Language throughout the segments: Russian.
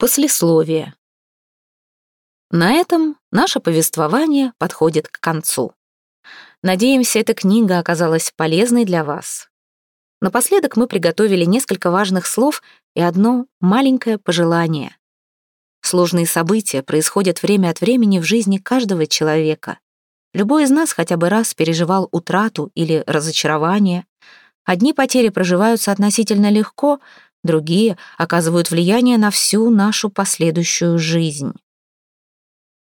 Послесловие. На этом наше повествование подходит к концу. Надеемся, эта книга оказалась полезной для вас. Напоследок мы приготовили несколько важных слов и одно маленькое пожелание. Сложные события происходят время от времени в жизни каждого человека. Любой из нас хотя бы раз переживал утрату или разочарование. Одни потери проживаются относительно легко — другие оказывают влияние на всю нашу последующую жизнь.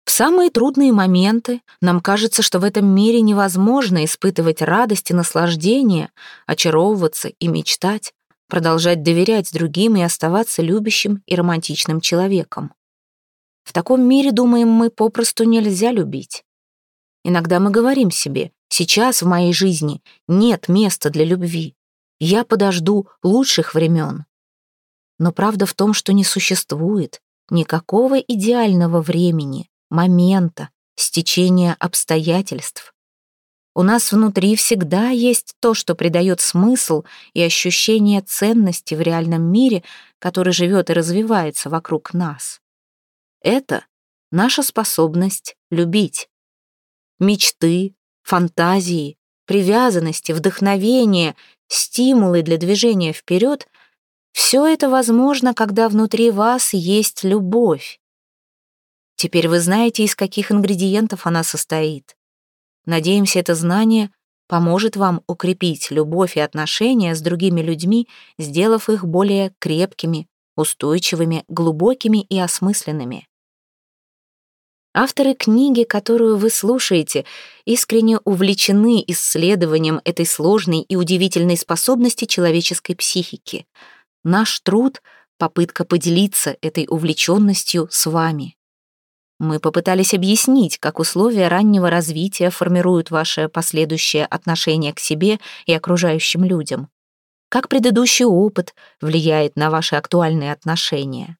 В самые трудные моменты нам кажется, что в этом мире невозможно испытывать радость и наслаждение, очаровываться и мечтать, продолжать доверять другим и оставаться любящим и романтичным человеком. В таком мире, думаем мы, попросту нельзя любить. Иногда мы говорим себе, сейчас в моей жизни нет места для любви. Я подожду лучших времен. Но правда в том, что не существует никакого идеального времени, момента, стечения обстоятельств. У нас внутри всегда есть то, что придает смысл и ощущение ценности в реальном мире, который живет и развивается вокруг нас. Это наша способность любить. Мечты, фантазии, привязанности, вдохновение, стимулы для движения вперед все это возможно, когда внутри вас есть любовь. Теперь вы знаете, из каких ингредиентов она состоит. Надеемся, это знание поможет вам укрепить любовь и отношения с другими людьми, сделав их более крепкими, устойчивыми, глубокими и осмысленными. Авторы книги, которую вы слушаете, искренне увлечены исследованием этой сложной и удивительной способности человеческой психики — Наш труд — попытка поделиться этой увлеченностью с вами. Мы попытались объяснить, как условия раннего развития формируют ваше последующее отношение к себе и окружающим людям, как предыдущий опыт влияет на ваши актуальные отношения.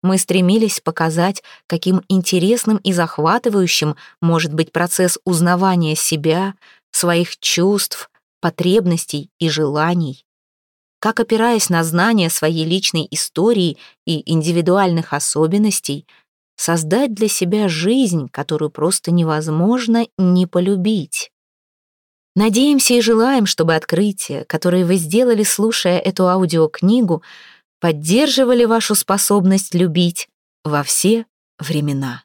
Мы стремились показать, каким интересным и захватывающим может быть процесс узнавания себя, своих чувств, потребностей и желаний как, опираясь на знания своей личной истории и индивидуальных особенностей, создать для себя жизнь, которую просто невозможно не полюбить. Надеемся и желаем, чтобы открытия, которые вы сделали, слушая эту аудиокнигу, поддерживали вашу способность любить во все времена.